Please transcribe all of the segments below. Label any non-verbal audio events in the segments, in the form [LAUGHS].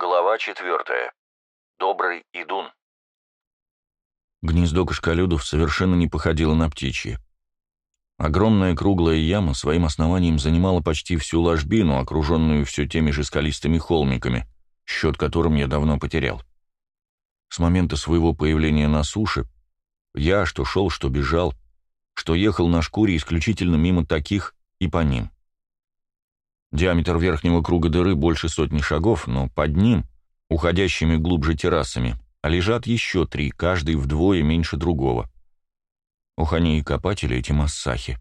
Глава четвертая. Добрый идун. Гнездо кашкалюдов совершенно не походило на птичье. Огромная круглая яма своим основанием занимала почти всю ложбину, окруженную все теми же скалистыми холмиками, счет которым я давно потерял. С момента своего появления на суше я, что шел, что бежал, что ехал на шкуре исключительно мимо таких и по ним. Диаметр верхнего круга дыры больше сотни шагов, но под ним, уходящими глубже террасами, лежат еще три, каждый вдвое меньше другого. Ох, они и копатели, эти массахи.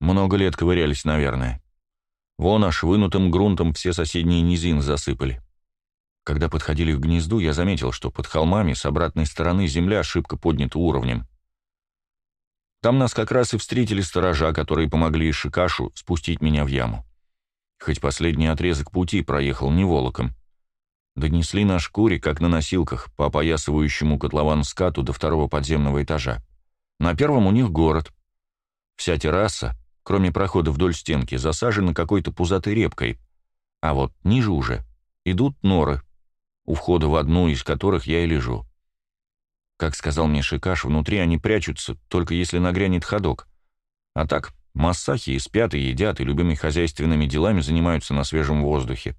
Много лет ковырялись, наверное. Вон аж вынутым грунтом все соседние низины засыпали. Когда подходили к гнезду, я заметил, что под холмами с обратной стороны земля шибко поднята уровнем. Там нас как раз и встретили сторожа, которые помогли Шикашу спустить меня в яму хоть последний отрезок пути проехал не волоком. Донесли на шкуре, как на носилках, по опоясывающему котлован скату до второго подземного этажа. На первом у них город. Вся терраса, кроме прохода вдоль стенки, засажена какой-то пузатой репкой, а вот ниже уже идут норы, у входа в одну из которых я и лежу. Как сказал мне Шикаш, внутри они прячутся, только если нагрянет ходок. А так, Массахи и спят, и едят, и любыми хозяйственными делами занимаются на свежем воздухе.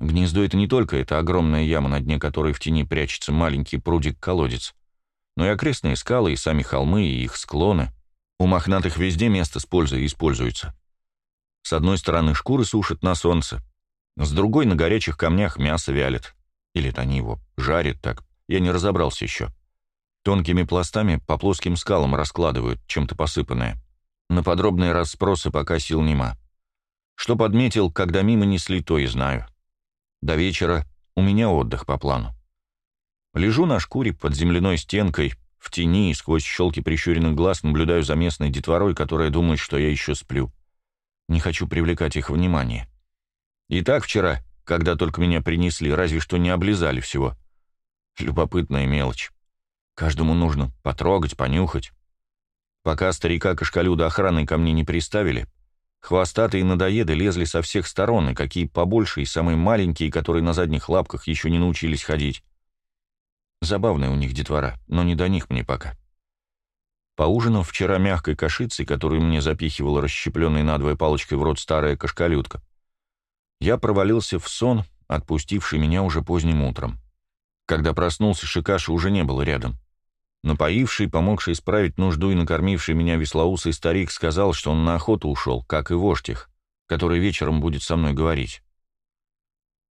Гнездо — это не только эта огромная яма, на дне которой в тени прячется маленький прудик-колодец, но и окрестные скалы, и сами холмы, и их склоны. У мохнатых везде место с пользой используется. С одной стороны шкуры сушат на солнце, с другой на горячих камнях мясо вялят. Или это они его жарят так, я не разобрался еще. Тонкими пластами по плоским скалам раскладывают, чем-то посыпанное. На подробные расспросы пока сил нема. Что подметил, когда мимо несли, то и знаю. До вечера у меня отдых по плану. Лежу на шкуре под земляной стенкой, в тени и сквозь щелки прищуренных глаз наблюдаю за местной детворой, которая думает, что я еще сплю. Не хочу привлекать их внимание. И так вчера, когда только меня принесли, разве что не облизали всего. Любопытная мелочь. Каждому нужно потрогать, понюхать. Пока старика Кашкалюда охраной ко мне не приставили, хвостатые надоеды лезли со всех сторон, и какие побольше, и самые маленькие, которые на задних лапках еще не научились ходить. Забавная у них детвора, но не до них мне пока. Поужинав вчера мягкой кашицей, которую мне запихивала расщепленной надвое палочкой в рот старая кашкалютка, я провалился в сон, отпустивший меня уже поздним утром. Когда проснулся, Шикаши уже не было рядом. Напоивший, помогший исправить нужду и накормивший меня веслоусый старик сказал, что он на охоту ушел, как и вождь их, который вечером будет со мной говорить.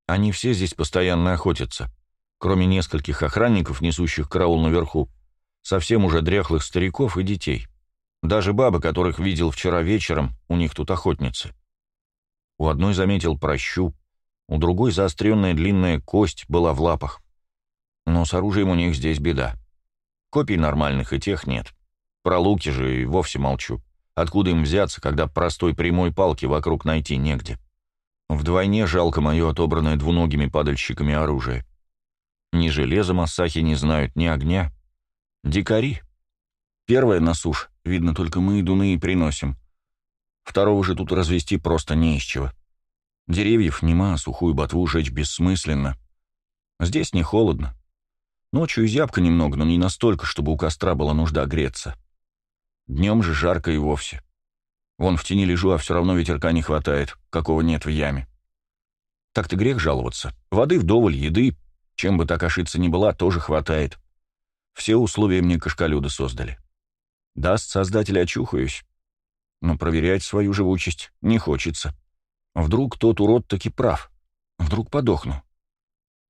Они все здесь постоянно охотятся, кроме нескольких охранников, несущих караул наверху, совсем уже дряхлых стариков и детей. Даже бабы, которых видел вчера вечером, у них тут охотницы. У одной заметил прощу, у другой заостренная длинная кость была в лапах. Но с оружием у них здесь беда. Копий нормальных и тех нет. Про луки же и вовсе молчу. Откуда им взяться, когда простой прямой палки вокруг найти негде? Вдвойне жалко мое отобранное двуногими падальщиками оружие. Ни железа массахи не знают, ни огня. Дикари. Первое на суш, видно, только мы и дуны и приносим. Второго же тут развести просто не из чего. Деревьев нема, сухую ботву жечь бессмысленно. Здесь не холодно. Ночью зябко немного, но не настолько, чтобы у костра была нужда греться. Днем же жарко и вовсе. Вон в тени лежу, а все равно ветерка не хватает, какого нет в яме. Так-то грех жаловаться. Воды вдоволь, еды, чем бы так ошиться ни была, тоже хватает. Все условия мне кашкалюда создали. Даст создатель, очухаюсь. Но проверять свою живучесть не хочется. Вдруг тот урод таки прав. Вдруг подохну.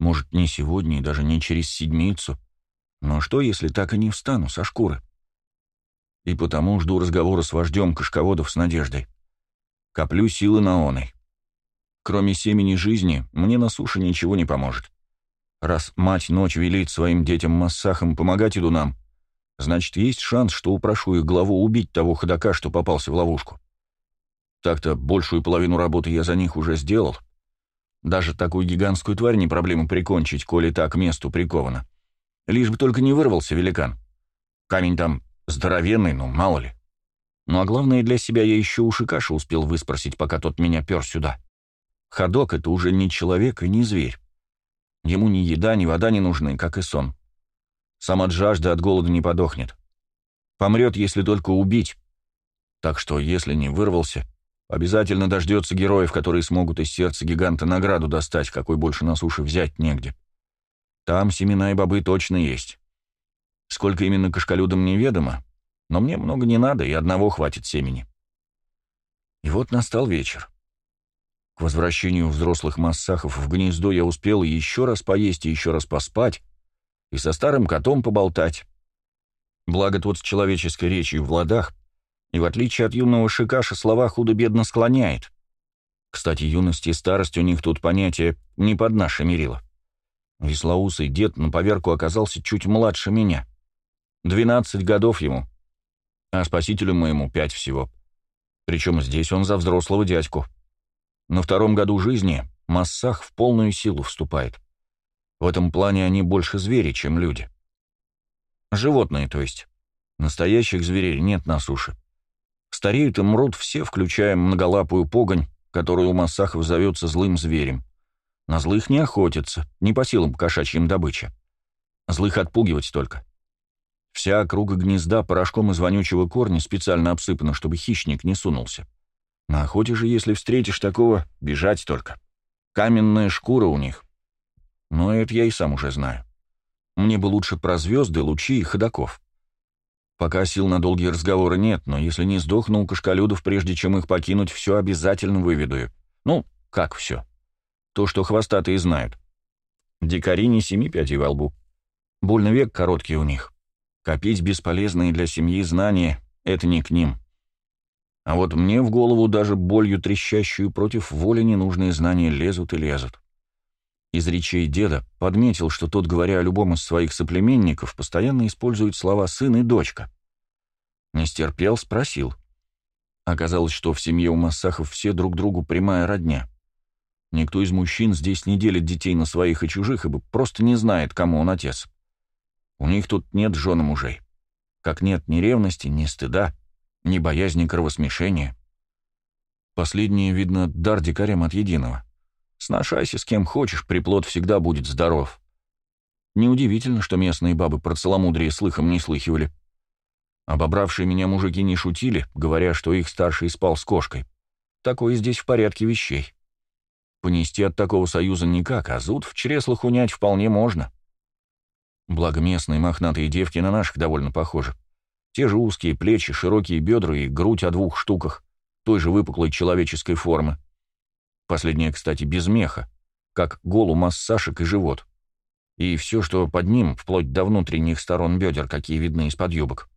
Может, не сегодня и даже не через седмицу. Но что, если так и не встану со шкуры? И потому жду разговора с вождем Кашководов с надеждой. Коплю силы на оной. Кроме семени жизни, мне на суше ничего не поможет. Раз мать ночь велит своим детям-массахам помогать иду нам, значит, есть шанс, что упрошу их главу убить того ходока, что попался в ловушку. Так-то большую половину работы я за них уже сделал — даже такую гигантскую тварь не проблема прикончить, коли так месту приковано. Лишь бы только не вырвался великан. Камень там здоровенный, ну, мало ли. Ну а главное, для себя я еще у Шикаша успел выспросить, пока тот меня пер сюда. Ходок — это уже не человек и не зверь. Ему ни еда, ни вода не нужны, как и сон. Сам от жажды, от голода не подохнет. Помрет, если только убить. Так что, если не вырвался, обязательно дождется героев, которые смогут из сердца гиганта награду достать, какой больше на суше взять негде. Там семена и бобы точно есть. Сколько именно кашкалюдам неведомо, но мне много не надо, и одного хватит семени. И вот настал вечер. К возвращению взрослых массахов в гнездо я успел еще раз поесть и еще раз поспать, и со старым котом поболтать. Благо тот с человеческой речью в ладах, и в отличие от юного шикаша слова худо-бедно склоняет. Кстати, юность и старость у них тут понятие не под наше мерило. Веслоусый дед на поверку оказался чуть младше меня. Двенадцать годов ему, а спасителю моему пять всего. Причем здесь он за взрослого дядьку. На втором году жизни Массах в полную силу вступает. В этом плане они больше звери, чем люди. Животные, то есть. Настоящих зверей нет на суше. Стареют и мрут все, включая многолапую погонь, которую у Массахов зовется злым зверем. На злых не охотятся, не по силам кошачьим добыча. Злых отпугивать только. Вся округа гнезда порошком из вонючего корня специально обсыпана, чтобы хищник не сунулся. На охоте же, если встретишь такого, бежать только. Каменная шкура у них. Но это я и сам уже знаю. Мне бы лучше про звезды, лучи и ходаков. Пока сил на долгие разговоры нет, но если не сдохну у кашкалюдов, прежде чем их покинуть, все обязательно выведаю. Ну, как все? То, что хвостатые знают. Дикари не семи пядей во лбу. Больно век короткий у них. Копить бесполезные для семьи знания — это не к ним. А вот мне в голову даже болью трещащую против воли ненужные знания лезут и лезут. Из речей деда подметил, что тот, говоря о любом из своих соплеменников, постоянно использует слова «сын» и «дочка». Не стерпел, спросил. Оказалось, что в семье у Массахов все друг другу прямая родня. Никто из мужчин здесь не делит детей на своих и чужих, ибо просто не знает, кому он отец. У них тут нет жен и мужей. Как нет ни ревности, ни стыда, ни боязни кровосмешения. Последнее, видно, дар дикарям от единого. Сношайся с кем хочешь, приплод всегда будет здоров. Неудивительно, что местные бабы про целомудрие слыхом не слыхивали. Обобравшие меня мужики не шутили, говоря, что их старший спал с кошкой. Такое здесь в порядке вещей. Понести от такого союза никак, а зуд в чреслах унять вполне можно. Благо местные мохнатые девки на наших довольно похожи. Те же узкие плечи, широкие бедра и грудь о двух штуках, той же выпуклой человеческой формы. Последняя, кстати, без меха, как голу массашек и живот. И все, что под ним, вплоть до внутренних сторон бедер, какие видны из-под юбок.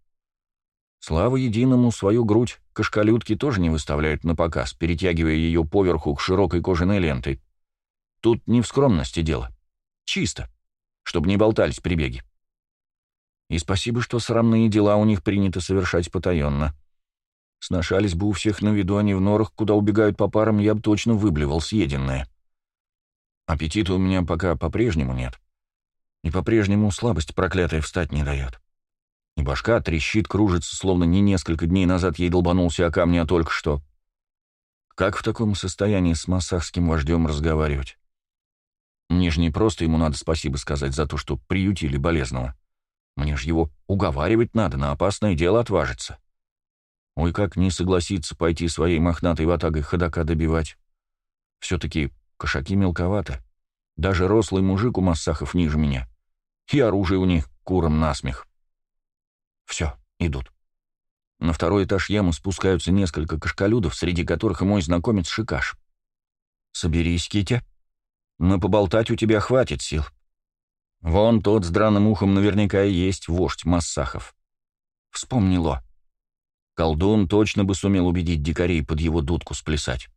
Слава единому, свою грудь кашкалютки тоже не выставляют на показ, перетягивая ее поверху к широкой кожаной лентой. Тут не в скромности дело. Чисто, чтобы не болтались прибеги. И спасибо, что срамные дела у них принято совершать потаенно. Сношались бы у всех на виду, они в норах, куда убегают по парам, я бы точно выблевал съеденное. Аппетита у меня пока по-прежнему нет. И по-прежнему слабость проклятая встать не дает. И башка трещит, кружится, словно не несколько дней назад ей долбанулся о камни, а только что. Как в таком состоянии с массахским вождем разговаривать? Мне же не просто ему надо спасибо сказать за то, что приютили болезного. Мне ж его уговаривать надо, на опасное дело отважиться. Ой, как не согласиться пойти своей мохнатой ватагой ходока добивать. Все-таки кошаки мелковаты. Даже рослый мужик у массахов ниже меня. И оружие у них куром насмех. Все, идут. На второй этаж ямы спускаются несколько кашкалюдов, среди которых и мой знакомец Шикаш. «Соберись, Китя. На поболтать у тебя хватит сил. Вон тот с драным ухом наверняка и есть вождь Массахов. Вспомнило. Колдун точно бы сумел убедить дикарей под его дудку сплясать.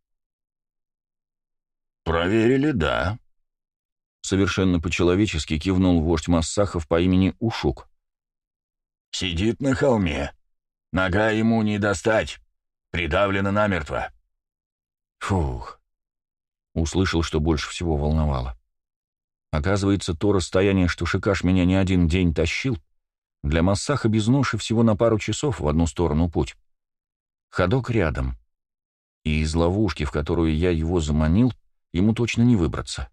«Проверили, да», — совершенно по-человечески кивнул вождь Массахов по имени Ушук. «Сидит на холме. Нога ему не достать. Придавлена намертво». Фух. Услышал, что больше всего волновало. Оказывается, то расстояние, что Шикаш меня не один день тащил, для Массаха без ноши всего на пару часов в одну сторону путь. Ходок рядом. И из ловушки, в которую я его заманил, ему точно не выбраться.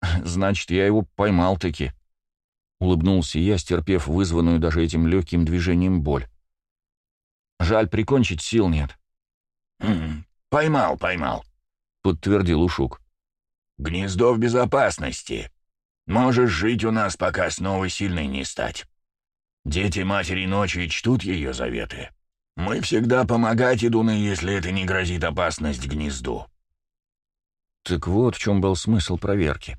[LAUGHS] Значит, я его поймал-таки. Улыбнулся я, стерпев вызванную даже этим легким движением боль. Жаль, прикончить сил нет. «Хм, «Поймал, поймал», — подтвердил Ушук. «Гнездо в безопасности. Можешь жить у нас, пока снова сильной не стать. Дети матери ночи чтут ее заветы. Мы всегда помогать идуны, если это не грозит опасность гнезду». Так вот в чем был смысл проверки.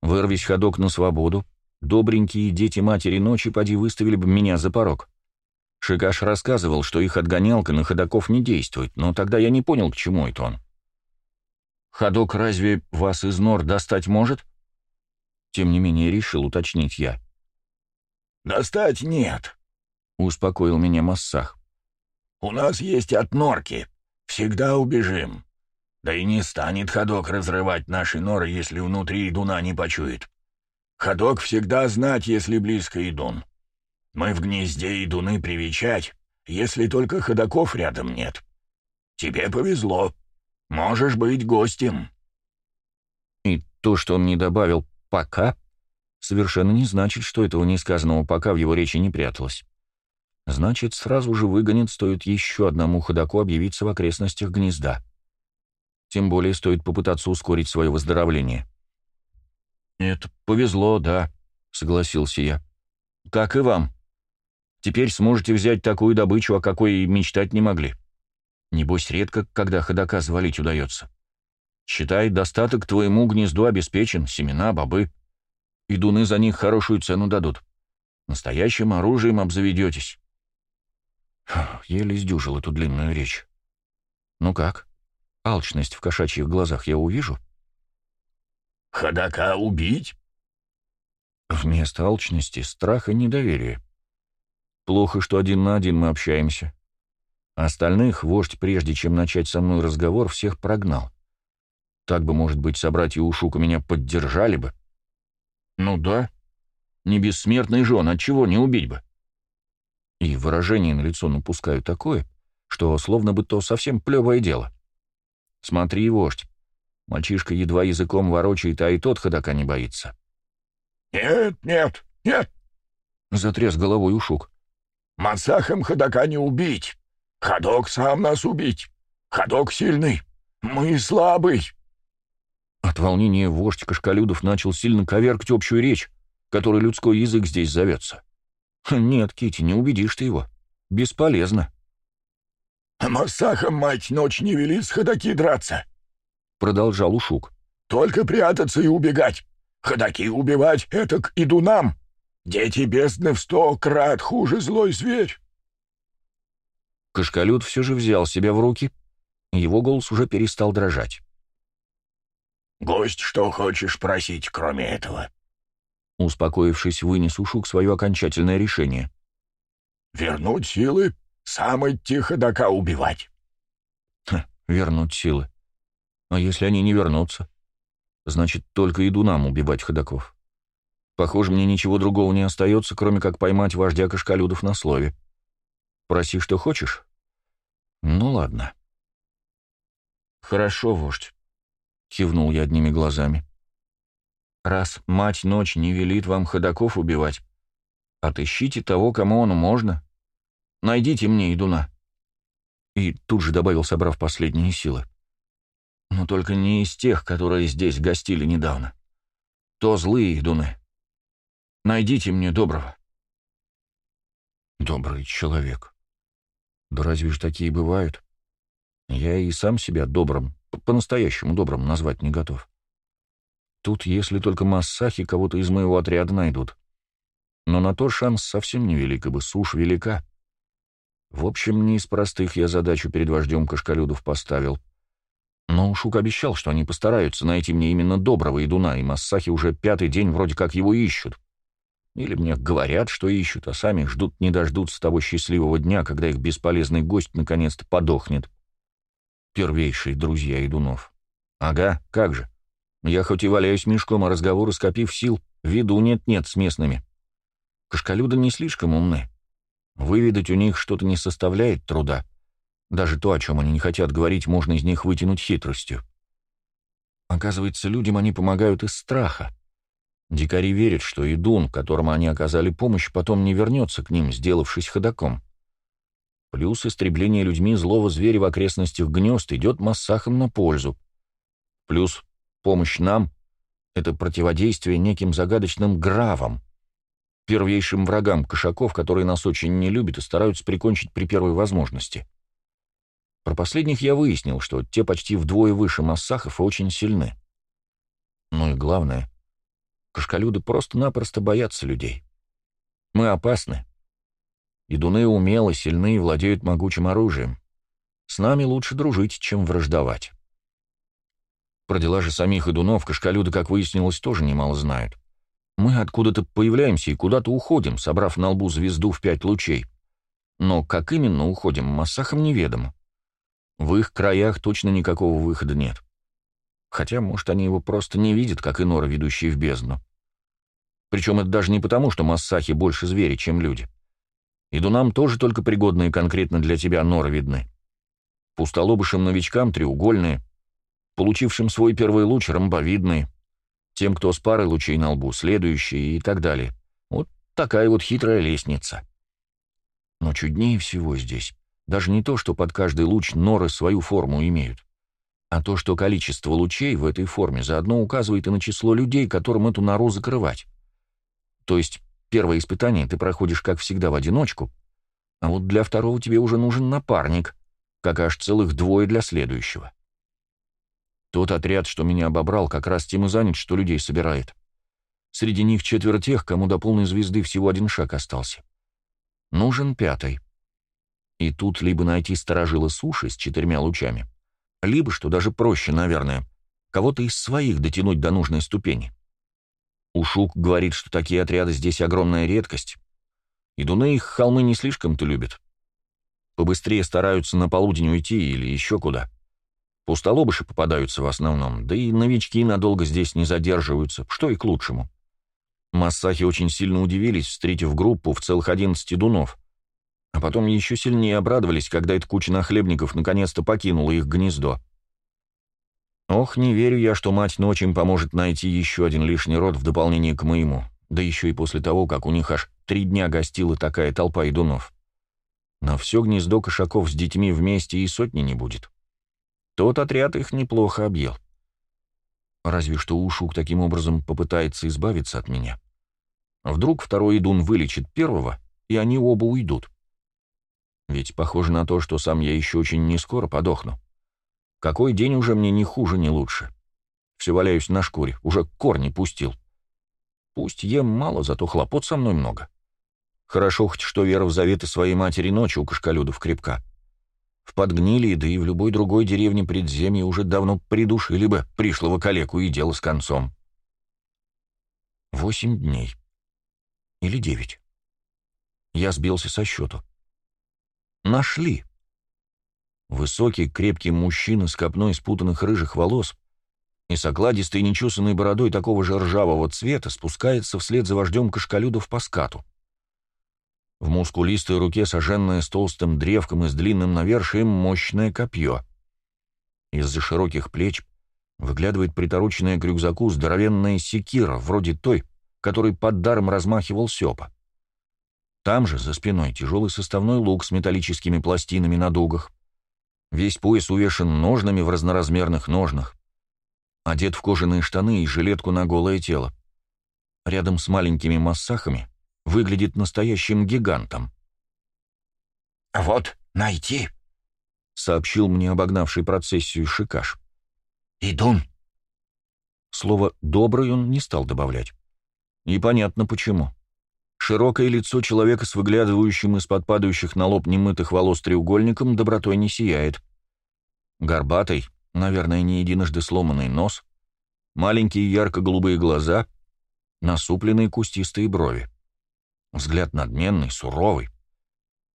Вырвись ходок на свободу, добренькие дети матери ночи поди выставили бы меня за порог. Шикаш рассказывал, что их отгонялка на ходоков не действует, но тогда я не понял, к чему это он. «Ходок разве вас из нор достать может?» Тем не менее решил уточнить я. «Достать нет», — успокоил меня Массах. «У нас есть от норки. Всегда убежим. Да и не станет ходок разрывать наши норы, если внутри идуна не почует. Ходок всегда знать, если близко идун. Мы в гнезде идуны привечать, если только ходоков рядом нет. Тебе повезло. Можешь быть гостем». И то, что он не добавил «пока», совершенно не значит, что этого несказанного «пока» в его речи не пряталось. Значит, сразу же выгонит, стоит еще одному ходоку объявиться в окрестностях гнезда. Тем более стоит попытаться ускорить свое выздоровление. «Это повезло, да», — согласился я. «Как и вам. Теперь сможете взять такую добычу, о какой и мечтать не могли. Небось, редко, когда ходока завалить удается. Считай, достаток твоему гнезду обеспечен, семена, бобы. И дуны за них хорошую цену дадут. Настоящим оружием обзаведетесь». Еле сдюжил эту длинную речь. «Ну как?» Алчность в кошачьих глазах я увижу? «Ходока убить?» Вместо алчности — страх и недоверие. Плохо, что один на один мы общаемся. Остальных вождь, прежде чем начать со мной разговор, всех прогнал. Так бы, может быть, собратья Ушука меня поддержали бы. Ну да, не бессмертный же он, отчего не убить бы? И выражение на лицо напускаю такое, что словно бы то совсем плевое дело. Смотри, вождь. Мальчишка едва языком ворочает, а и тот ходока не боится. «Нет, нет, нет!» — затряс головой Ушук. «Мансахом ходока не убить. Ходок сам нас убить. Ходок сильный. Мы слабый». От волнения вождь Кашкалюдов начал сильно коверкать общую речь, которой людской язык здесь зовется. «Нет, Кити, не убедишь ты его. Бесполезно». «Массахом, мать, ночь не вели с ходаки драться», — продолжал Ушук. «Только прятаться и убегать. Ходаки убивать — это к идунам. Дети бездны в сто крат хуже злой зверь». Кашкалют все же взял себя в руки, его голос уже перестал дрожать. «Гость, что хочешь просить, кроме этого?» Успокоившись, вынес Ушук свое окончательное решение. «Вернуть силы сам идти ходока убивать. Ха, вернуть силы. А если они не вернутся? Значит, только иду нам убивать ходоков. Похоже, мне ничего другого не остается, кроме как поймать вождя кашкалюдов на слове. Проси, что хочешь. Ну ладно. Хорошо, вождь. Кивнул я одними глазами. Раз мать ночь не велит вам ходоков убивать, отыщите того, кому оно можно, Найдите мне идуна». И тут же добавил, собрав последние силы. «Но только не из тех, которые здесь гостили недавно. То злые идуны. Найдите мне доброго». «Добрый человек. Да разве ж такие бывают? Я и сам себя добрым, по-настоящему добрым назвать не готов. Тут, если только массахи кого-то из моего отряда найдут. Но на то шанс совсем невелик, ибо сушь велика. В общем, не из простых я задачу перед вождем Кашкалюдов поставил. Но Ушук обещал, что они постараются найти мне именно доброго идуна, и массахи уже пятый день вроде как его ищут. Или мне говорят, что ищут, а сами ждут не дождутся того счастливого дня, когда их бесполезный гость наконец-то подохнет. Первейшие друзья идунов. Ага, как же. Я хоть и валяюсь мешком, а разговоры скопив сил, виду нет-нет с местными. Кашкалюды не слишком умны. Выведать у них что-то не составляет труда. Даже то, о чем они не хотят говорить, можно из них вытянуть хитростью. Оказывается, людям они помогают из страха, Дикари верят, что Идун, которому они оказали помощь, потом не вернется к ним, сделавшись ходаком. Плюс истребление людьми злого зверя в окрестностях гнезд идет массахам на пользу. Плюс помощь нам — это противодействие неким загадочным гравам, первейшим врагам кошаков, которые нас очень не любят и стараются прикончить при первой возможности. Про последних я выяснил, что те почти вдвое выше массахов и очень сильны. Ну и главное, Кашкалюды просто-напросто боятся людей. Мы опасны. Идуны умелы, сильны и владеют могучим оружием. С нами лучше дружить, чем враждовать. Про дела же самих идунов кашкалюды, как выяснилось, тоже немало знают. Мы откуда-то появляемся и куда-то уходим, собрав на лбу звезду в пять лучей. Но как именно уходим, массахам неведомо. В их краях точно никакого выхода нет. Хотя, может, они его просто не видят, как и нора, ведущие в бездну. Причем это даже не потому, что массахи больше звери, чем люди. Идунам тоже только пригодные конкретно для тебя норы видны. Пустолобышим новичкам треугольные, получившим свой первый луч ромбовидные, тем, кто с парой лучей на лбу, следующие и так далее. Вот такая вот хитрая лестница. Но чуднее всего здесь даже не то, что под каждый луч норы свою форму имеют а то, что количество лучей в этой форме заодно указывает и на число людей, которым эту нору закрывать. То есть первое испытание ты проходишь, как всегда, в одиночку, а вот для второго тебе уже нужен напарник, как аж целых двое для следующего. Тот отряд, что меня обобрал, как раз тем и занят, что людей собирает. Среди них четверо тех, кому до полной звезды всего один шаг остался. Нужен пятый. И тут либо найти сторожила суши с четырьмя лучами, либо, что даже проще, наверное, кого-то из своих дотянуть до нужной ступени. Ушук говорит, что такие отряды здесь огромная редкость. И Дуны их холмы не слишком-то любят. Побыстрее стараются на полудень уйти или еще куда. Пустолобыши попадаются в основном, да и новички надолго здесь не задерживаются, что и к лучшему. Массахи очень сильно удивились, встретив группу в целых 11 дунов. А потом еще сильнее обрадовались, когда эта куча нахлебников наконец-то покинула их гнездо. Ох, не верю я, что мать ночь поможет найти еще один лишний род в дополнение к моему, да еще и после того, как у них аж три дня гостила такая толпа идунов. На все гнездо кошаков с детьми вместе и сотни не будет. Тот отряд их неплохо объел. Разве что Ушук таким образом попытается избавиться от меня. Вдруг второй идун вылечит первого, и они оба уйдут. Ведь похоже на то, что сам я еще очень не скоро подохну. Какой день уже мне ни хуже, ни лучше. Все валяюсь на шкуре, уже корни пустил. Пусть ем мало, зато хлопот со мной много. Хорошо хоть, что вера в заветы своей матери ночи у кашкалюдов крепка. В Подгнилии, да и в любой другой деревне предземья уже давно придушили бы пришлого калеку и дело с концом. Восемь дней. Или девять. Я сбился со счету. Нашли. Высокий, крепкий мужчина с копной спутанных рыжих волос и с окладистой нечесанной бородой такого же ржавого цвета спускается вслед за вождем кашкалюдов по скату. В мускулистой руке, сожженное с толстым древком и с длинным навершием, мощное копье. Из-за широких плеч выглядывает притороченная к рюкзаку здоровенная секира, вроде той, которой под даром размахивал Сёпа. Там же, за спиной, тяжелый составной лук с металлическими пластинами на дугах. Весь пояс увешан ножнами в разноразмерных ножнах. Одет в кожаные штаны и жилетку на голое тело. Рядом с маленькими массахами выглядит настоящим гигантом. «Вот, найти», — сообщил мне обогнавший процессию Шикаш. «Идун». Слово «добрый» он не стал добавлять. И понятно почему. Широкое лицо человека с выглядывающим из-под падающих на лоб немытых волос треугольником добротой не сияет. Горбатый, наверное, не единожды сломанный нос, маленькие ярко-голубые глаза, насупленные кустистые брови. Взгляд надменный, суровый.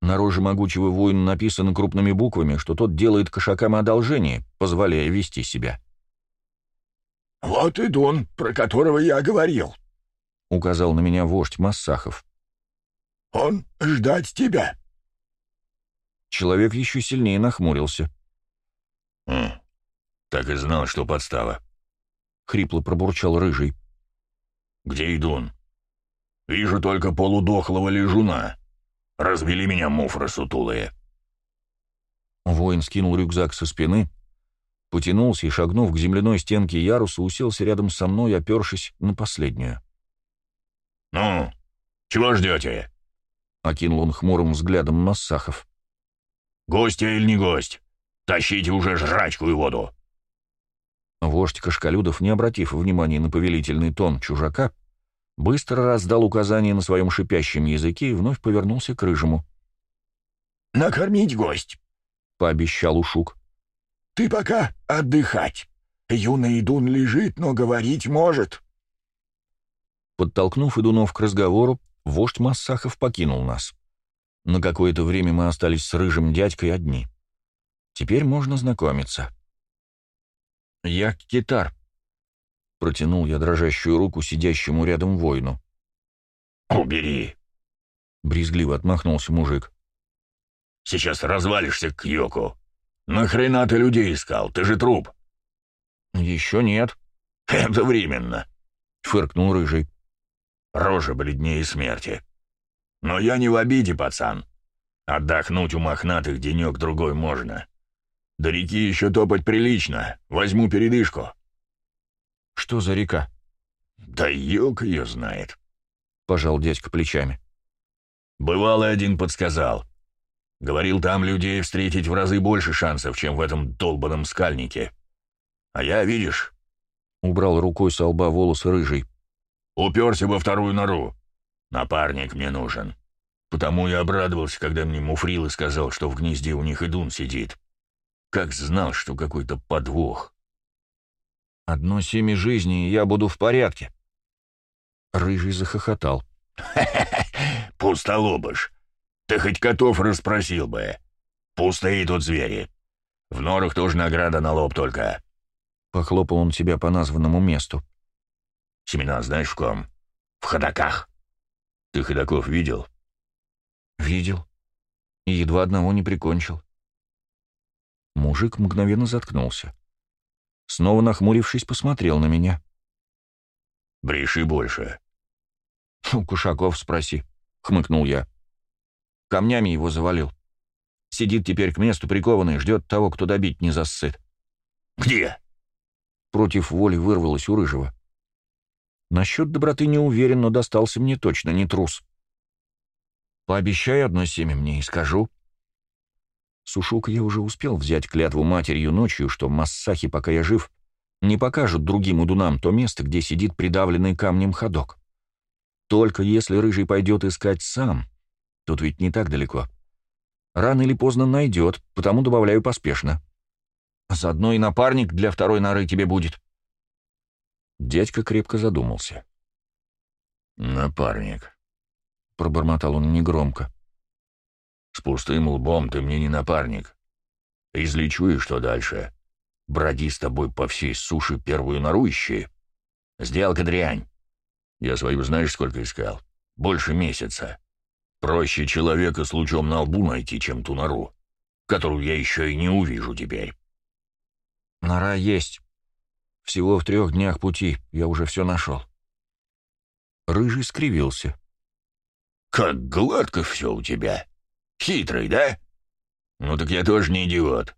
На роже могучего воина написано крупными буквами, что тот делает кошакам одолжение, позволяя вести себя. «Вот и Дон, про которого я говорил», — указал на меня вождь Массахов. «Он ждать тебя». Человек еще сильнее нахмурился. «Хм, так и знал, что подстава», — хрипло пробурчал Рыжий. «Где Идун?» «Вижу только полудохлого лежуна. Разбили меня муфры сутулые». Воин скинул рюкзак со спины, потянулся и, шагнув к земляной стенке яруса, уселся рядом со мной, опершись на последнюю. «Ну, чего ждете?» — окинул он хмурым взглядом Массахов. «Гость или не гость? Тащите уже жрачку и воду!» Вождь Кашкалюдов, не обратив внимания на повелительный тон чужака, быстро раздал указания на своем шипящем языке и вновь повернулся к рыжему. «Накормить гость», — пообещал Ушук. «Ты пока отдыхать. Юный Идун лежит, но говорить может». Подтолкнув Идунов к разговору, вождь Массахов покинул нас. На какое-то время мы остались с рыжим дядькой одни. Теперь можно знакомиться. «Я китар», — протянул я дрожащую руку сидящему рядом воину. «Убери!» — брезгливо отмахнулся мужик. «Сейчас развалишься к Йоку. Нахрена ты людей искал? Ты же труп!» «Еще нет». «Это временно», — фыркнул рыжий. «Рожа бледнее смерти. Но я не в обиде, пацан. Отдохнуть у мохнатых денек-другой можно. До реки еще топать прилично. Возьму передышку». «Что за река?» «Да ёк ее знает», — пожал дядька плечами. «Бывалый один подсказал. Говорил, там людей встретить в разы больше шансов, чем в этом долбанном скальнике. А я, видишь...» Убрал рукой со лба волосы рыжий. «Уперся во вторую нору. Напарник мне нужен. Потому я обрадовался, когда мне Муфрил сказал, что в гнезде у них Идун сидит. Как знал, что какой-то подвох. «Одно семя жизни, и я буду в порядке». Рыжий захохотал. «Ха-ха-ха! [LAUGHS] Пустолобыш! Ты хоть котов расспросил бы. Пустые тут звери. В норах тоже награда на лоб только». Похлопал он себя по названному месту. «Семена знаешь в ком? В ходаках. Ты ходаков видел?» «Видел. И едва одного не прикончил». Мужик мгновенно заткнулся. Снова нахмурившись, посмотрел на меня. «Бреши больше». «У Кушаков спроси», — хмыкнул я. Камнями его завалил. Сидит теперь к месту прикованный, ждет того, кто добить не засыт. «Где?» Против воли вырвалось у Рыжего. Насчет доброты не уверен, но достался мне точно, не трус. Пообещай одно семя мне и скажу. Сушук я уже успел взять клятву матерью ночью, что массахи, пока я жив, не покажут другим удунам то место, где сидит придавленный камнем ходок. Только если Рыжий пойдет искать сам, тут ведь не так далеко. Рано или поздно найдет, потому добавляю поспешно. Заодно и напарник для второй норы тебе будет. Дядька крепко задумался. «Напарник», — пробормотал он негромко. С пустым лбом ты мне не напарник. Излечу и что дальше? Броди с тобой по всей суше первую нору ищи. Сделка дрянь. Я свою знаешь, сколько искал? Больше месяца. Проще человека с лучом на лбу найти, чем ту нору, которую я еще и не увижу теперь. Нора есть. Всего в трех днях пути. Я уже все нашел. Рыжий скривился. «Как гладко все у тебя!» Хитрый, да? Ну так я тоже не идиот.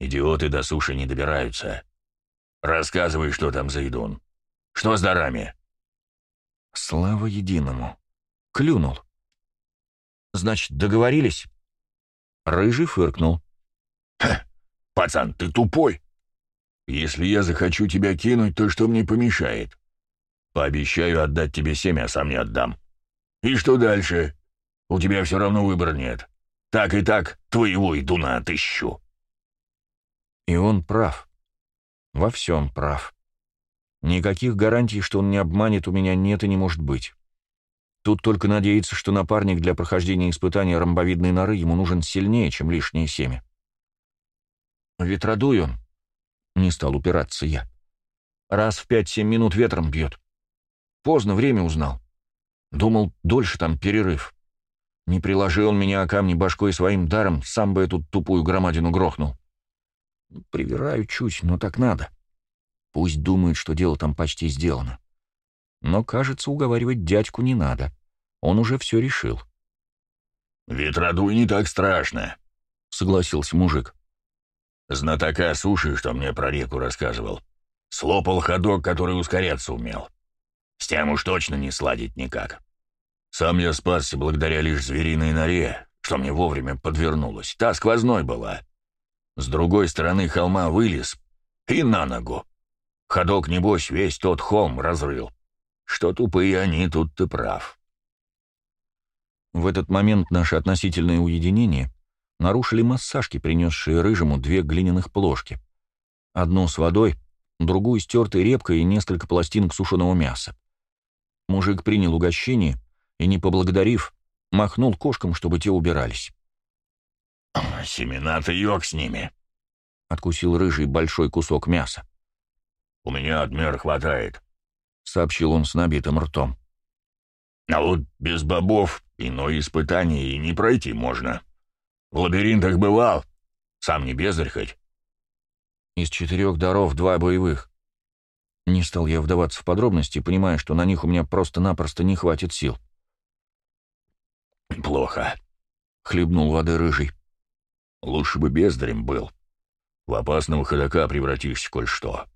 Идиоты до суши не добираются. Рассказывай, что там за идун. Что с дарами? Слава единому. Клюнул. Значит, договорились? Рыжий фыркнул. Ха, пацан, ты тупой. Если я захочу тебя кинуть, то что мне помешает? Пообещаю отдать тебе семя, а сам не отдам. И что дальше? У тебя все равно выбора нет. Так и так твоего идуна отыщу». И он прав. Во всем прав. Никаких гарантий, что он не обманет, у меня нет и не может быть. Тут только надеяться, что напарник для прохождения испытания ромбовидной норы ему нужен сильнее, чем лишнее семя. Ветродуй он. Не стал упираться я. Раз в пять-семь минут ветром бьет. Поздно время узнал. Думал, дольше там перерыв. Не приложил он меня о камни башкой своим даром, сам бы эту тупую громадину грохнул. Привираю чуть, но так надо. Пусть думают, что дело там почти сделано. Но, кажется, уговаривать дядьку не надо. Он уже все решил. «Ветродуй не так страшно», — согласился мужик. «Знатока суши, что мне про реку рассказывал, слопал ходок, который ускоряться умел. С тем уж точно не сладить никак. Сам я спасся благодаря лишь звериной норе, что мне вовремя подвернулась. Та сквозной была. С другой стороны холма вылез и на ногу. Ходок, небось, весь тот холм разрыл. Что тупые они, тут ты прав. В этот момент наше относительное уединение нарушили массажки, принесшие рыжему две глиняных плошки. Одну с водой, другую с тертой репкой и несколько пластинок сушеного мяса. Мужик принял угощение и, не поблагодарив, махнул кошкам, чтобы те убирались. «Семена-то йог с ними», — откусил рыжий большой кусок мяса. «У меня отмер хватает», — сообщил он с набитым ртом. «А вот без бобов иное испытание и не пройти можно. В лабиринтах бывал, сам не бездарь хоть». «Из четырех даров два боевых». Не стал я вдаваться в подробности, понимая, что на них у меня просто-напросто не хватит сил. «Плохо», — хлебнул воды рыжий. «Лучше бы бездарем был. В опасного ходока превратишься, коль что.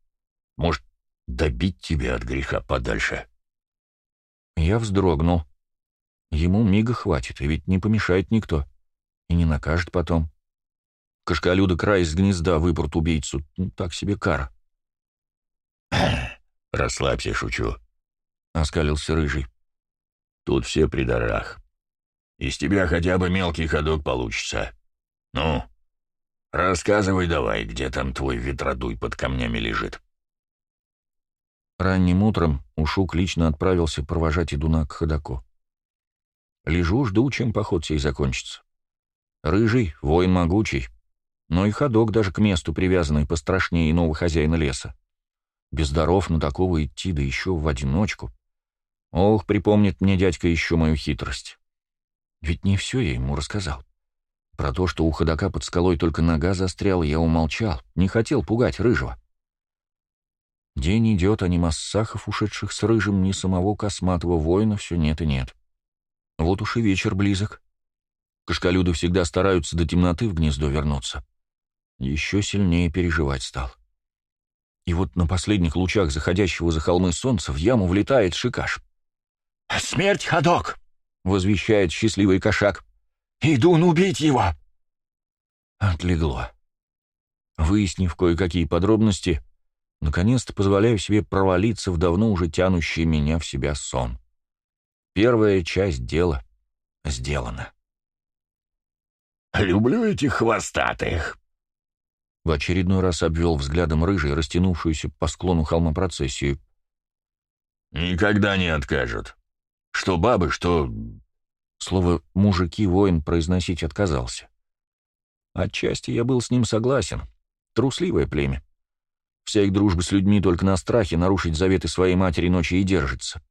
Может, добить тебя от греха подальше?» Я вздрогнул. Ему мига хватит, и ведь не помешает никто. И не накажет потом. Кашкалюда край из гнезда выпорт убийцу. Ну, так себе кара. [CLEARS THROAT] «Расслабься, шучу», — оскалился Рыжий. «Тут все при дарах. Из тебя хотя бы мелкий ходок получится. Ну, рассказывай давай, где там твой ветродуй под камнями лежит». Ранним утром Ушук лично отправился провожать Идуна к ходоку. Лежу, жду, чем поход сей закончится. Рыжий, воин могучий, но и ходок даже к месту привязанный пострашнее иного хозяина леса. Без даров на такого идти, да еще в одиночку. Ох, припомнит мне дядька еще мою хитрость. Ведь не все я ему рассказал. Про то, что у ходока под скалой только нога застряла, я умолчал, не хотел пугать рыжего. День идет, а ни массахов, ушедших с рыжим, ни самого косматого воина все нет и нет. Вот уж и вечер близок. Кашкалюды всегда стараются до темноты в гнездо вернуться. Еще сильнее переживать стал. И вот на последних лучах заходящего за холмы солнца в яму влетает шикаш. «Смерть, ходок!» — возвещает счастливый кошак. «Иду убить его!» Отлегло. Выяснив кое-какие подробности, наконец-то позволяю себе провалиться в давно уже тянущий меня в себя сон. Первая часть дела сделана. «Люблю этих хвостатых», в очередной раз обвел взглядом рыжий, растянувшуюся по склону холма процессию. «Никогда не откажут. Что бабы, что...» Слово «мужики» воин произносить отказался. Отчасти я был с ним согласен. Трусливое племя. Вся их дружба с людьми только на страхе нарушить заветы своей матери ночи и держится.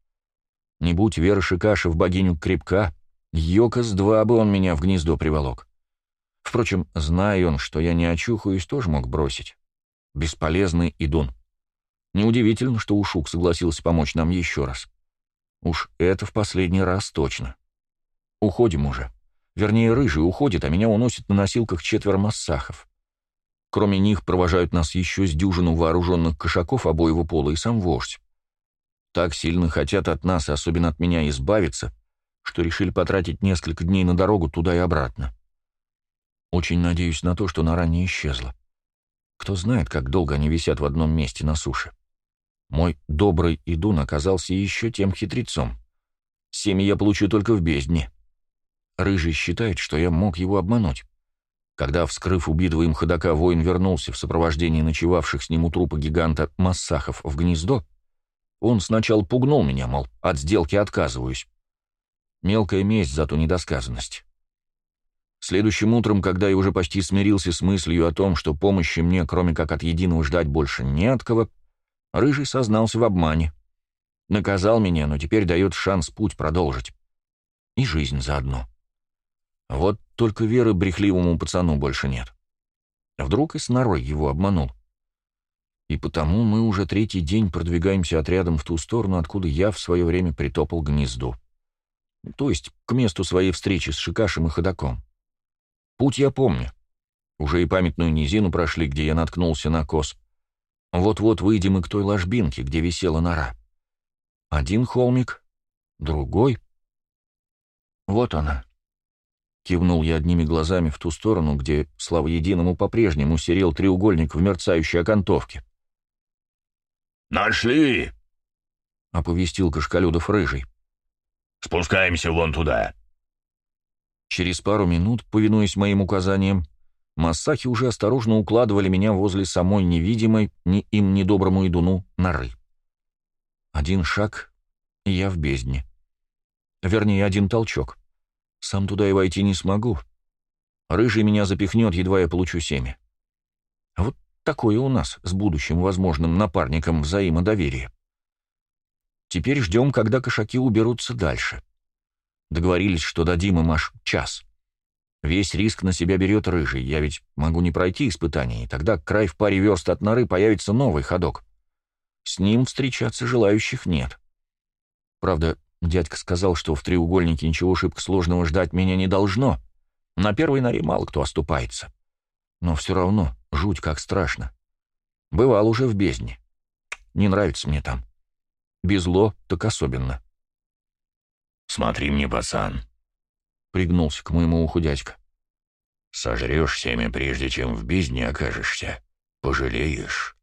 Не будь Вера Шикаша в богиню крепка, Йокос-два бы он меня в гнездо приволок. Впрочем, зная он, что я не очухаюсь, тоже мог бросить. Бесполезный идун. Неудивительно, что Ушук согласился помочь нам еще раз. Уж это в последний раз точно. Уходим уже. Вернее, рыжий уходит, а меня уносит на носилках четверо массахов. Кроме них провожают нас еще с дюжину вооруженных кошаков обоего пола и сам вождь. Так сильно хотят от нас, особенно от меня, избавиться, что решили потратить несколько дней на дорогу туда и обратно. Очень надеюсь на то, что нора не исчезла. Кто знает, как долго они висят в одном месте на суше. Мой добрый Идун оказался еще тем хитрецом. Семя я получу только в бездне. Рыжий считает, что я мог его обмануть. Когда, вскрыв убитого им ходока, воин вернулся в сопровождении ночевавших с ним у трупа гиганта Массахов в гнездо, он сначала пугнул меня, мол, от сделки отказываюсь. Мелкая месть за ту недосказанность. Следующим утром, когда я уже почти смирился с мыслью о том, что помощи мне, кроме как от единого, ждать больше не от кого, Рыжий сознался в обмане. Наказал меня, но теперь дает шанс путь продолжить. И жизнь заодно. Вот только веры брехливому пацану больше нет. Вдруг и с его обманул. И потому мы уже третий день продвигаемся отрядом в ту сторону, откуда я в свое время притопал гнезду. То есть к месту своей встречи с Шикашем и Ходаком. Путь я помню. Уже и памятную низину прошли, где я наткнулся на коз. Вот-вот выйдем и к той ложбинке, где висела нора. Один холмик, другой. Вот она. Кивнул я одними глазами в ту сторону, где, слава единому, по-прежнему серел треугольник в мерцающей окантовке. «Нашли!» — оповестил Кашкалюдов рыжий. «Спускаемся вон туда». Через пару минут, повинуясь моим указаниям, Массахи уже осторожно укладывали меня возле самой невидимой, ни им недоброму идуну, норы. Один шаг, и я в бездне. Вернее, один толчок. Сам туда и войти не смогу. Рыжий меня запихнет, едва я получу семя. Вот такое у нас с будущим возможным напарником взаимодоверие. Теперь ждем, когда кошаки уберутся дальше. Договорились, что дадим им аж час. Весь риск на себя берет рыжий, я ведь могу не пройти испытание, и тогда край в паре верст от норы появится новый ходок. С ним встречаться желающих нет. Правда, дядька сказал, что в треугольнике ничего шибко сложного ждать меня не должно. На первой норе мало кто оступается. Но все равно жуть как страшно. Бывал уже в бездне. Не нравится мне там. Безло так особенно. «Смотри мне, пацан», — пригнулся к моему уху дядька. «Сожрешь семя, прежде чем в бездне окажешься. Пожалеешь.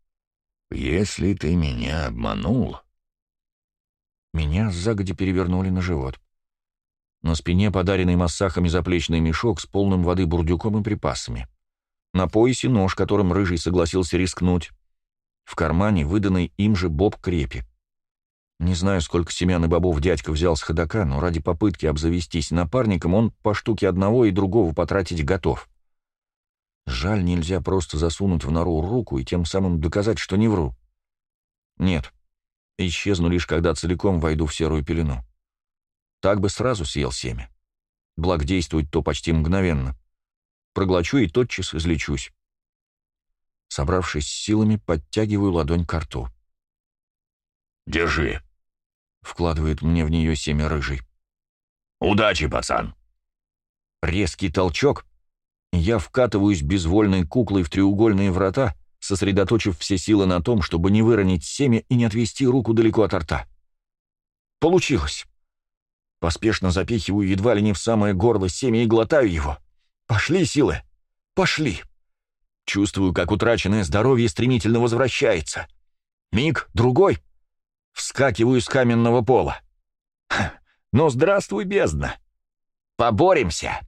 Если ты меня обманул...» Меня загоди перевернули на живот. На спине подаренный массахами заплечный мешок с полным воды бурдюком и припасами. На поясе нож, которым Рыжий согласился рискнуть. В кармане выданный им же боб крепи. Не знаю, сколько семян и бобов дядька взял с ходока, но ради попытки обзавестись напарником он по штуке одного и другого потратить готов. Жаль, нельзя просто засунуть в нору руку и тем самым доказать, что не вру. Нет, исчезну лишь, когда целиком войду в серую пелену. Так бы сразу съел семя. Благ действует то почти мгновенно. Проглочу и тотчас излечусь. Собравшись с силами, подтягиваю ладонь к рту. «Держи», — вкладывает мне в нее семя рыжий. «Удачи, пацан!» Резкий толчок. Я вкатываюсь безвольной куклой в треугольные врата, сосредоточив все силы на том, чтобы не выронить семя и не отвести руку далеко от рта. Получилось. Поспешно запихиваю едва ли не в самое горло семя и глотаю его. Пошли силы. Пошли. Чувствую, как утраченное здоровье стремительно возвращается. Миг, другой. Вскакиваю с каменного пола. Ну, здравствуй, бездна. Поборемся.